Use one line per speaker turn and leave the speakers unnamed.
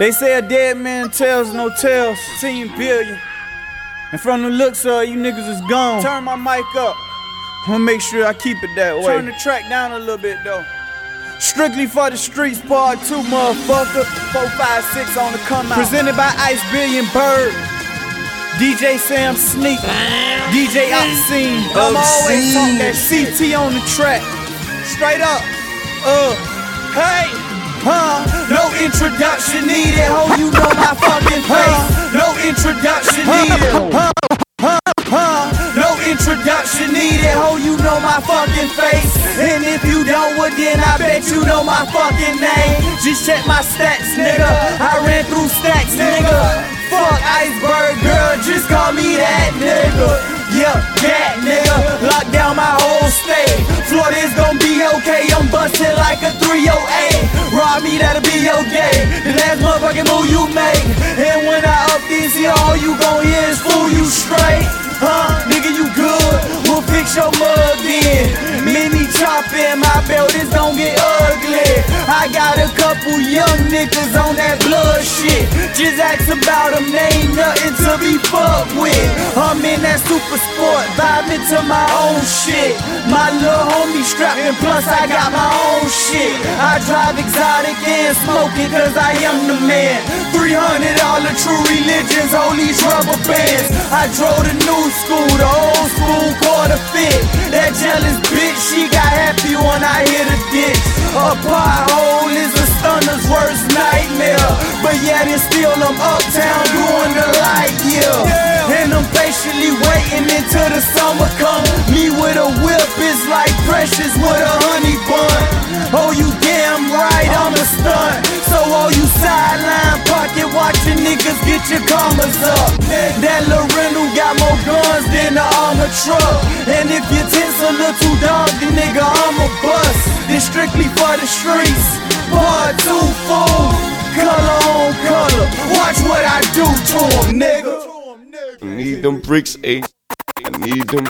They say a dead man tells no tales. 10 billion. And from the looks of you niggas is gone. Turn my mic up. I'm gonna make sure I keep it that way. Turn the track down a little bit though. Strictly for the streets, part two, motherfucker. Four, five, six on the come out. Presented by Ice Billion Berg. DJ Sam Sneak. DJ Obscene. I'm always talking that CT on the track. Straight up. Uh. Hey. Huh? No introduction needed. Ho, you know my fucking face. No introduction needed. No introduction needed. Ho, you know my fucking face. And if you don't, well then I bet you know my fucking name. Just check my stats, nigga. Up this here, all you gon' hear is fool you straight. Huh? Nigga, you good? We'll fix your mug then. Mini chop in my belt, it's gon' get ugly. I got a couple young niggas on that blood shit. Just ask about them, they ain't nothing to be fucked with. I'm in that super sport, vibing to my own shit. My little homie strapping, plus I got my own shit. I drive exotic and smoke it, cause I am the man. 300 all the true religions, these rubber bands. I drove the new school, the old school quarter fit. That jealous bitch, she got happy when I hit a ditch. A pothole is a stunner's worst nightmare. But yet it's still I'm uptown doing the light year. And I'm patiently waiting until the summer come. Me with a whip is like precious with a honey sideline pocket watching niggas get your commas up. That Lorenzo got more guns than the armor truck. And if your tent's a little too dark, then nigga, I'm a bust. This strictly for the streets. Part two, fool. Color on color. Watch what I do to 'em, nigga.
Need them bricks, ayy. I need them